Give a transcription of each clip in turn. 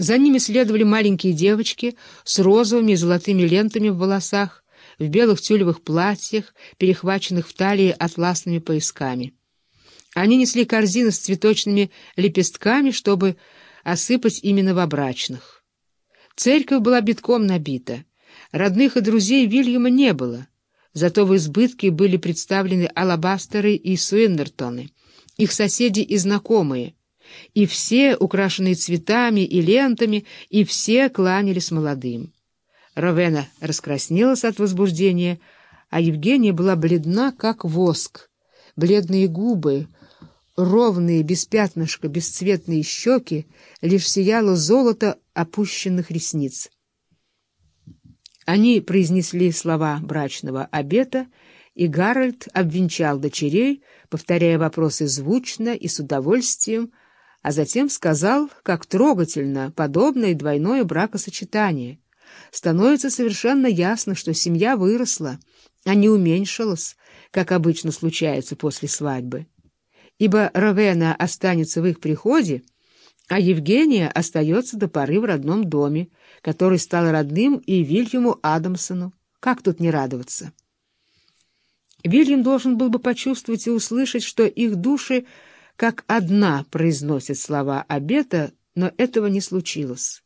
За ними следовали маленькие девочки с розовыми и золотыми лентами в волосах, в белых тюлевых платьях, перехваченных в талии атласными поясками. Они несли корзины с цветочными лепестками, чтобы осыпать именно новобрачных. Церковь была битком набита. Родных и друзей Вильяма не было, зато в избытке были представлены алабастеры и суэндертоны, их соседи и знакомые, и все, украшенные цветами и лентами, и все кланялись молодым. Ровена раскраснелась от возбуждения, а Евгения была бледна, как воск. Бледные губы, ровные, без пятнышка, бесцветные щеки, лишь сияло золото опущенных ресниц. Они произнесли слова брачного обета, и Гарольд обвенчал дочерей, повторяя вопросы звучно и с удовольствием, а затем сказал, как трогательно подобное двойное бракосочетание. Становится совершенно ясно, что семья выросла, а не уменьшилась, как обычно случается после свадьбы. Ибо Равена останется в их приходе, а Евгения остается до поры в родном доме, который стал родным и Вильяму Адамсону. Как тут не радоваться? Вильям должен был бы почувствовать и услышать, что их души как одна произносят слова обета, но этого не случилось.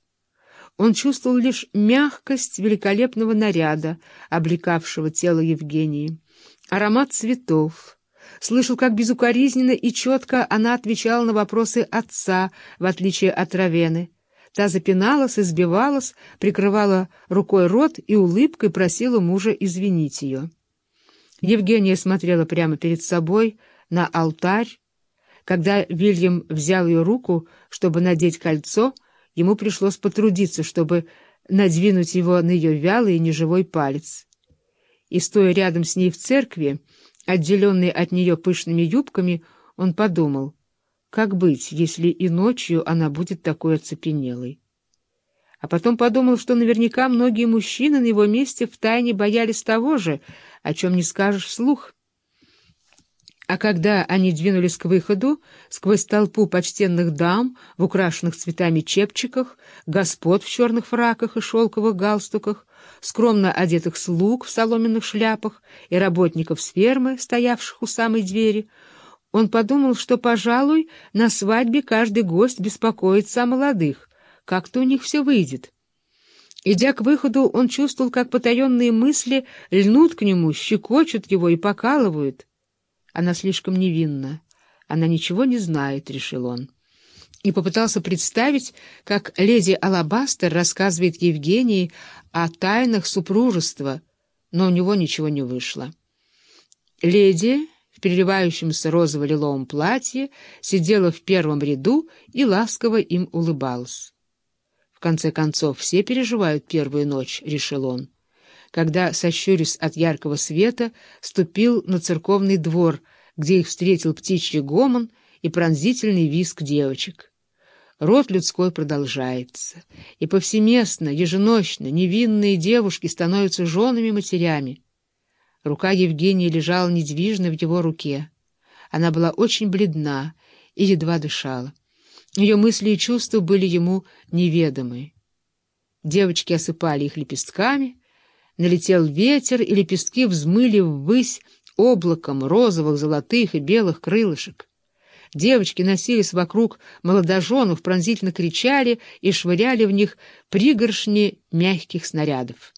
Он чувствовал лишь мягкость великолепного наряда, облекавшего тело Евгении, аромат цветов, слышал, как безукоризненно и четко она отвечала на вопросы отца, в отличие от Равены. Та запиналась, избивалась, прикрывала рукой рот и улыбкой просила мужа извинить ее. Евгения смотрела прямо перед собой на алтарь. Когда Вильям взял ее руку, чтобы надеть кольцо, ему пришлось потрудиться, чтобы надвинуть его на ее вялый и неживой палец. И, стоя рядом с ней в церкви, отделенный от нее пышными юбками, он подумал, как быть, если и ночью она будет такой оцепенелой. А потом подумал, что наверняка многие мужчины на его месте втайне боялись того же, о чем не скажешь вслух. А когда они двинулись к выходу, сквозь толпу почтенных дам в украшенных цветами чепчиках, господ в черных фраках и шелковых галстуках, скромно одетых слуг в соломенных шляпах и работников с фермы, стоявших у самой двери, он подумал, что, пожалуй, на свадьбе каждый гость беспокоится о молодых, как-то у них все выйдет. Идя к выходу, он чувствовал, как потаенные мысли льнут к нему, щекочут его и покалывают. Она слишком невинна. Она ничего не знает, — решил он. И попытался представить, как леди Алабастер рассказывает Евгении о тайнах супружества, но у него ничего не вышло. Леди в переливающемся розово-лиловом платье сидела в первом ряду и ласково им улыбалась конце концов, все переживают первую ночь, — решил он. Когда, сощурясь от яркого света, ступил на церковный двор, где их встретил птичий гомон и пронзительный визг девочек. Род людской продолжается, и повсеместно, еженочно невинные девушки становятся женами-матерями. Рука Евгения лежала недвижно в его руке. Она была очень бледна и едва дышала. Ее мысли и чувства были ему неведомы. Девочки осыпали их лепестками, налетел ветер, и лепестки взмыли ввысь облаком розовых, золотых и белых крылышек. Девочки носились вокруг молодоженов, пронзительно кричали и швыряли в них пригоршни мягких снарядов.